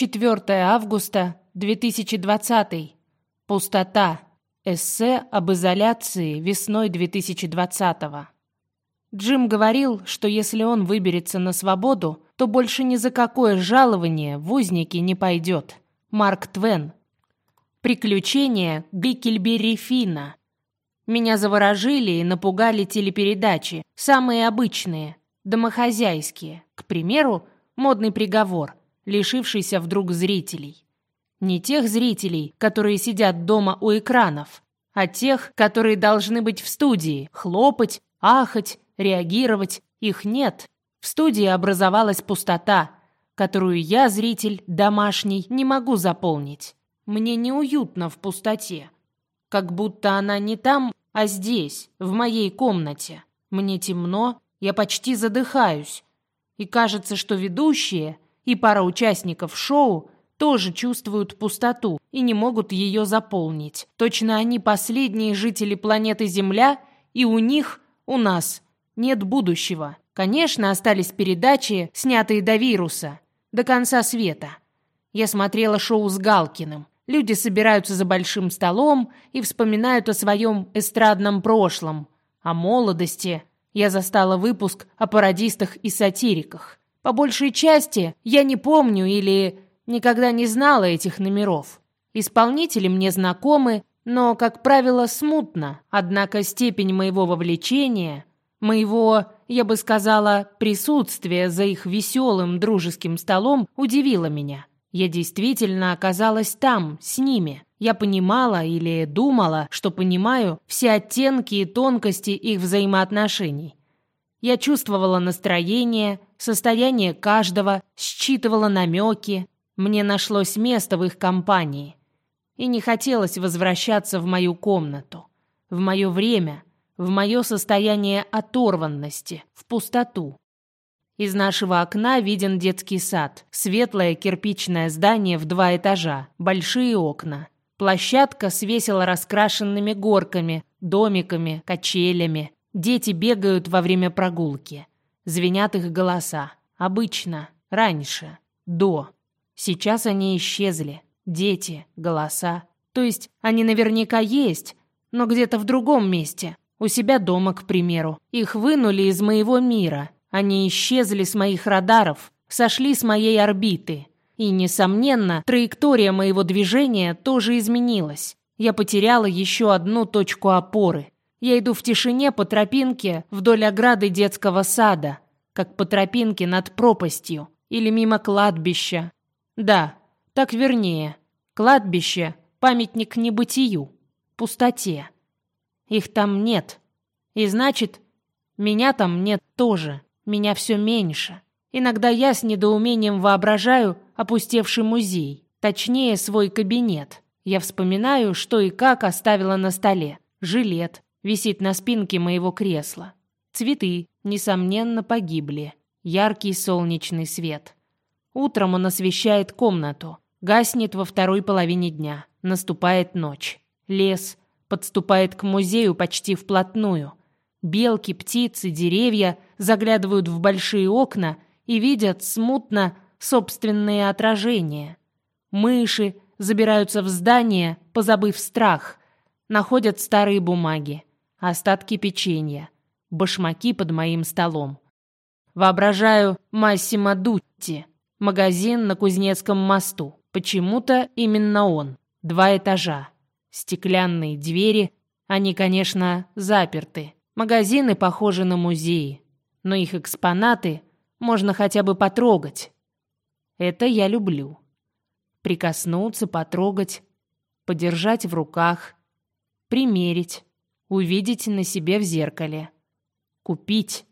4 августа 2020. Пустота. Эссе об изоляции весной 2020. Джим говорил, что если он выберется на свободу, то больше ни за какое жалование в узники не пойдет. Марк Твен. Приключения Гикельбери Фина. Меня заворожили и напугали телепередачи, самые обычные, домохозяйские. К примеру, модный приговор, лишившийся вдруг зрителей. Не тех зрителей, которые сидят дома у экранов, а тех, которые должны быть в студии, хлопать, ахать, реагировать. Их нет. В студии образовалась пустота, которую я, зритель домашний, не могу заполнить. Мне неуютно в пустоте. Как будто она не там, а здесь, в моей комнате. Мне темно, я почти задыхаюсь. И кажется, что ведущие и пара участников шоу тоже чувствуют пустоту и не могут ее заполнить. Точно они последние жители планеты Земля, и у них, у нас, нет будущего. Конечно, остались передачи, снятые до вируса, до конца света. Я смотрела шоу с Галкиным. Люди собираются за большим столом и вспоминают о своем эстрадном прошлом, о молодости. Я застала выпуск о пародистах и сатириках. По большей части я не помню или Никогда не знала этих номеров. Исполнители мне знакомы, но, как правило, смутно. Однако степень моего вовлечения, моего, я бы сказала, присутствия за их веселым дружеским столом удивило меня. Я действительно оказалась там, с ними. Я понимала или думала, что понимаю все оттенки и тонкости их взаимоотношений. Я чувствовала настроение, состояние каждого, считывала намеки, мне нашлось место в их компании, и не хотелось возвращаться в мою комнату, в мое время, в мое состояние оторванности, в пустоту. Из нашего окна виден детский сад, светлое кирпичное здание в два этажа, большие окна. Площадка с весело раскрашенными горками, домиками, качелями. Дети бегают во время прогулки. Звенят их голоса. Обычно, раньше, до. Сейчас они исчезли. Дети, голоса. То есть они наверняка есть, но где-то в другом месте. У себя дома, к примеру. Их вынули из моего мира. Они исчезли с моих радаров, сошли с моей орбиты. И, несомненно, траектория моего движения тоже изменилась. Я потеряла еще одну точку опоры. Я иду в тишине по тропинке вдоль ограды детского сада, как по тропинке над пропастью или мимо кладбища, да, так вернее. Кладбище — памятник небытию, пустоте. Их там нет. И значит, меня там нет тоже. Меня все меньше. Иногда я с недоумением воображаю опустевший музей, точнее, свой кабинет. Я вспоминаю, что и как оставила на столе. Жилет висит на спинке моего кресла. Цветы, несомненно, погибли. Яркий солнечный свет. Утром он освещает комнату. Гаснет во второй половине дня. Наступает ночь. Лес подступает к музею почти вплотную. Белки, птицы, деревья заглядывают в большие окна и видят смутно собственные отражения. Мыши забираются в здание, позабыв страх. Находят старые бумаги, остатки печенья, башмаки под моим столом. Воображаю Массимо Дутти, Магазин на Кузнецком мосту. Почему-то именно он. Два этажа. Стеклянные двери. Они, конечно, заперты. Магазины похожи на музеи. Но их экспонаты можно хотя бы потрогать. Это я люблю. Прикоснуться, потрогать, подержать в руках, примерить, увидеть на себе в зеркале, купить,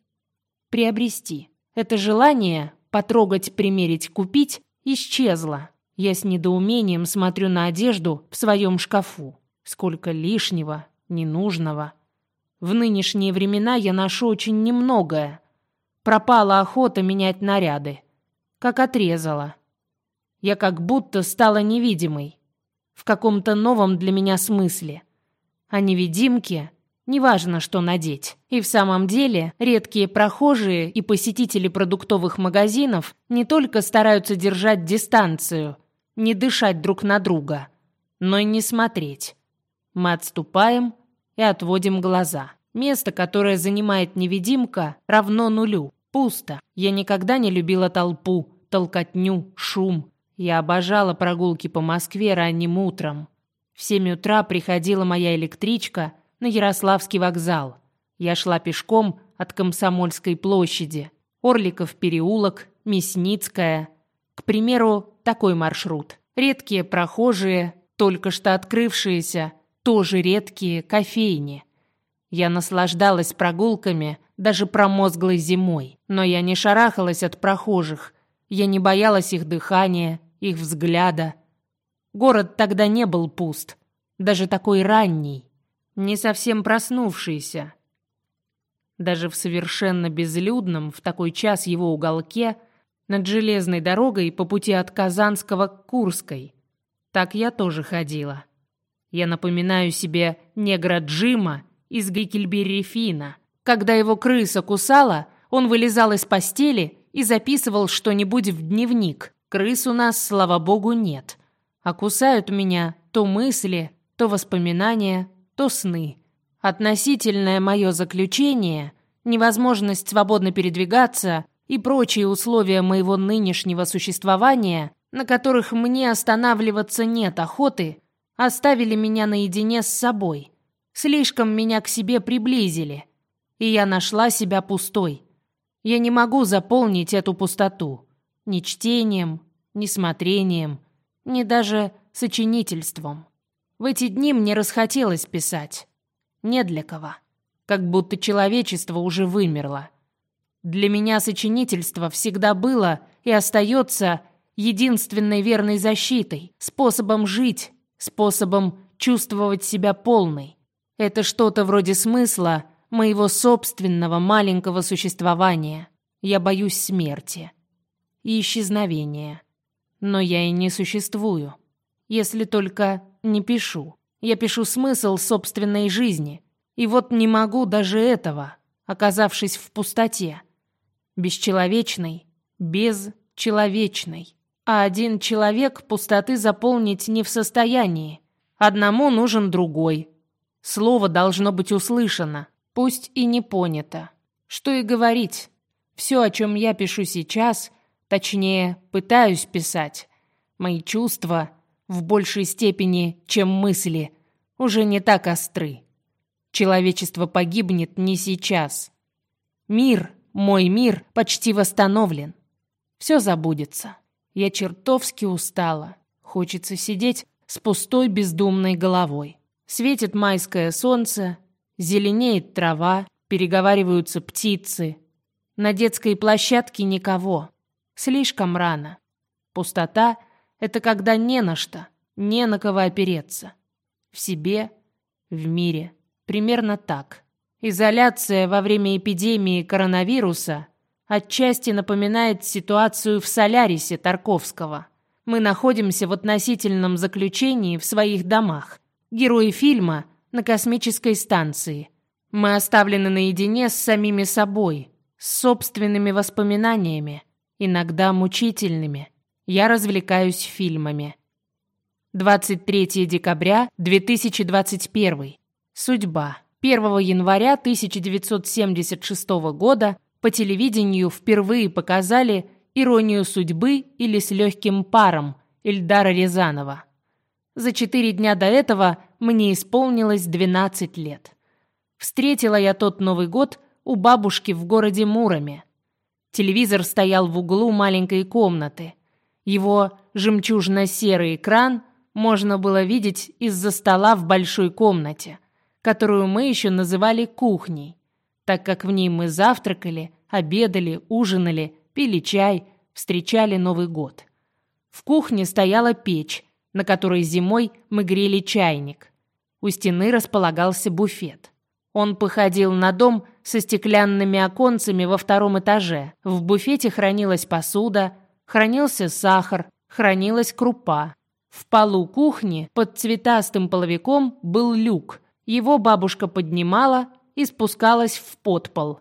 приобрести. Это желание потрогать, примерить, купить, исчезла. Я с недоумением смотрю на одежду в своем шкафу. Сколько лишнего, ненужного. В нынешние времена я ношу очень немногое. Пропала охота менять наряды. Как отрезала. Я как будто стала невидимой. В каком-то новом для меня смысле. А невидимки Неважно, что надеть. И в самом деле, редкие прохожие и посетители продуктовых магазинов не только стараются держать дистанцию, не дышать друг на друга, но и не смотреть. Мы отступаем и отводим глаза. Место, которое занимает невидимка, равно нулю. Пусто. Я никогда не любила толпу, толкотню, шум. Я обожала прогулки по Москве ранним утром. В семь утра приходила моя электричка на Ярославский вокзал. Я шла пешком от Комсомольской площади. Орликов переулок, Мясницкая. К примеру, такой маршрут. Редкие прохожие, только что открывшиеся, тоже редкие кофейни. Я наслаждалась прогулками даже промозглой зимой, но я не шарахалась от прохожих. Я не боялась их дыхания, их взгляда. Город тогда не был пуст, даже такой ранний, не совсем проснувшийся. Даже в совершенно безлюдном в такой час его уголке над железной дорогой по пути от Казанского к Курской. Так я тоже ходила. Я напоминаю себе негра Джима из Гейкельберри Фина. Когда его крыса кусала, он вылезал из постели и записывал что-нибудь в дневник. Крыс у нас, слава богу, нет. А кусают меня то мысли, то воспоминания, то сны. Относительное мое заключение, невозможность свободно передвигаться и прочие условия моего нынешнего существования, на которых мне останавливаться нет охоты, оставили меня наедине с собой. Слишком меня к себе приблизили, и я нашла себя пустой. Я не могу заполнить эту пустоту ни чтением, ни смотрением, ни даже сочинительством. В эти дни мне расхотелось писать. Не для кого. Как будто человечество уже вымерло. Для меня сочинительство всегда было и остается единственной верной защитой, способом жить, способом чувствовать себя полной. Это что-то вроде смысла моего собственного маленького существования. Я боюсь смерти и исчезновения. Но я и не существую, если только не пишу. Я пишу смысл собственной жизни, и вот не могу даже этого, оказавшись в пустоте. Бесчеловечной, безчеловечной. А один человек пустоты заполнить не в состоянии. Одному нужен другой. Слово должно быть услышано, пусть и не понято. Что и говорить. Все, о чем я пишу сейчас, точнее, пытаюсь писать, мои чувства в большей степени, чем мысли, уже не так остры. Человечество погибнет не сейчас. Мир, мой мир, почти восстановлен. Все забудется. Я чертовски устала. Хочется сидеть с пустой бездумной головой. Светит майское солнце, зеленеет трава, переговариваются птицы. На детской площадке никого. Слишком рано. Пустота — это когда не на что, не на кого опереться. В себе, в мире. Примерно так. Изоляция во время эпидемии коронавируса отчасти напоминает ситуацию в Солярисе Тарковского. Мы находимся в относительном заключении в своих домах. Герои фильма на космической станции. Мы оставлены наедине с самими собой, с собственными воспоминаниями, иногда мучительными. Я развлекаюсь фильмами. 23 декабря 2021. Судьба. 1 января 1976 года по телевидению впервые показали «Иронию судьбы» или «С легким паром» Эльдара Рязанова. За четыре дня до этого мне исполнилось 12 лет. Встретила я тот Новый год у бабушки в городе Муроме. Телевизор стоял в углу маленькой комнаты. Его жемчужно-серый экран можно было видеть из-за стола в большой комнате, которую мы еще называли кухней так как в ней мы завтракали, обедали, ужинали, пили чай, встречали Новый год. В кухне стояла печь, на которой зимой мы грели чайник. У стены располагался буфет. Он походил на дом со стеклянными оконцами во втором этаже. В буфете хранилась посуда, хранился сахар, хранилась крупа. В полу кухни под цветастым половиком был люк, Его бабушка поднимала и спускалась в подпол.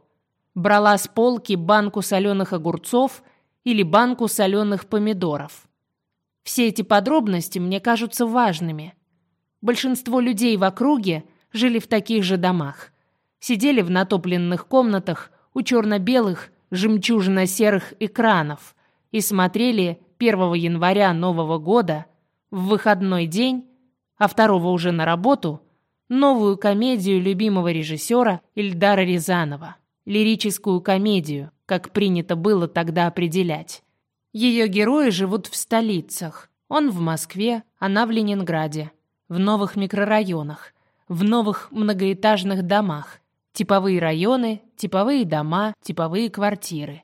Брала с полки банку соленых огурцов или банку соленых помидоров. Все эти подробности мне кажутся важными. Большинство людей в округе жили в таких же домах. Сидели в натопленных комнатах у черно-белых, жемчужно-серых экранов и смотрели 1 января Нового года в выходной день, а второго уже на работу, новую комедию любимого режиссера Ильдара Рязанова. Лирическую комедию, как принято было тогда определять. Ее герои живут в столицах. Он в Москве, она в Ленинграде. В новых микрорайонах, в новых многоэтажных домах. Типовые районы, типовые дома, типовые квартиры.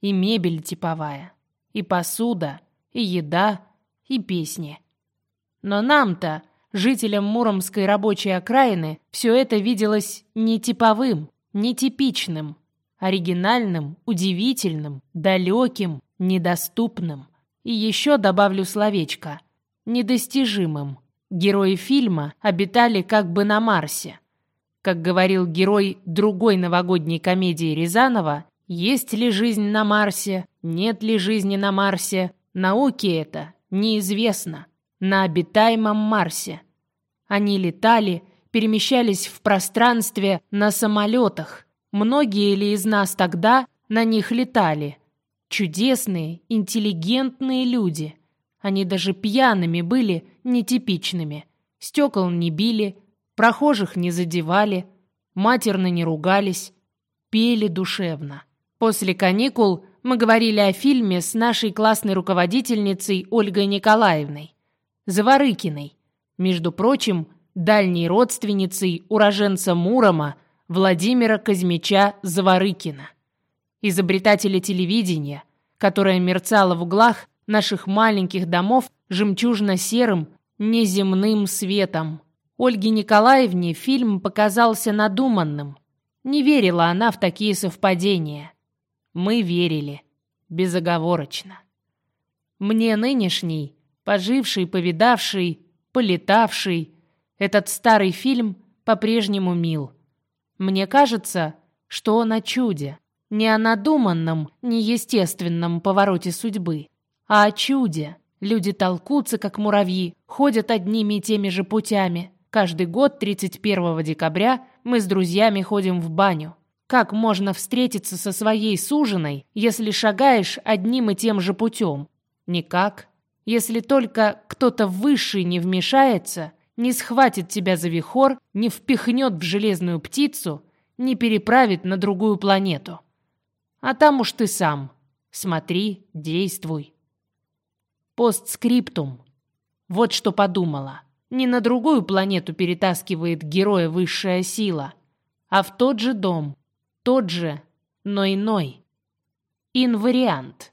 И мебель типовая. И посуда, и еда, и песни. Но нам-то, жителям Муромской рабочей окраины, все это виделось не типовым, не типичным, оригинальным, удивительным, далеким, недоступным. И еще добавлю словечко недостижимым. Герои фильма обитали как бы на Марсе. Как говорил герой другой новогодней комедии Рязанова, есть ли жизнь на Марсе, нет ли жизни на Марсе, науке это неизвестно. На обитаемом Марсе. Они летали, перемещались в пространстве на самолетах. Многие ли из нас тогда на них летали? Чудесные, интеллигентные люди. Они даже пьяными были нетипичными. Стекол не били, прохожих не задевали, матерно не ругались, пели душевно. После каникул мы говорили о фильме с нашей классной руководительницей Ольгой Николаевной, Заворыкиной, между прочим, дальней родственницей уроженца Мурома Владимира Казмича Заворыкина, изобретателя телевидения, которое мерцало в углах наших маленьких домов жемчужно-серым, неземным светом. Ольге Николаевне фильм показался надуманным. Не верила она в такие совпадения. Мы верили. Безоговорочно. Мне нынешний, поживший, повидавший, полетавший, этот старый фильм по-прежнему мил. Мне кажется, что он о чуде. Не о надуманном, неестественном повороте судьбы, а о чуде. Люди толкутся, как муравьи, ходят одними и теми же путями. Каждый год 31 декабря мы с друзьями ходим в баню. Как можно встретиться со своей суженой, если шагаешь одним и тем же путем? Никак. Если только кто-то высший не вмешается, не схватит тебя за вихор, не впихнет в железную птицу, не переправит на другую планету. А там уж ты сам. Смотри, действуй. Постскриптум. Вот что подумала. Не на другую планету перетаскивает героя высшая сила, а в тот же дом, тот же, но иной. Инвариант.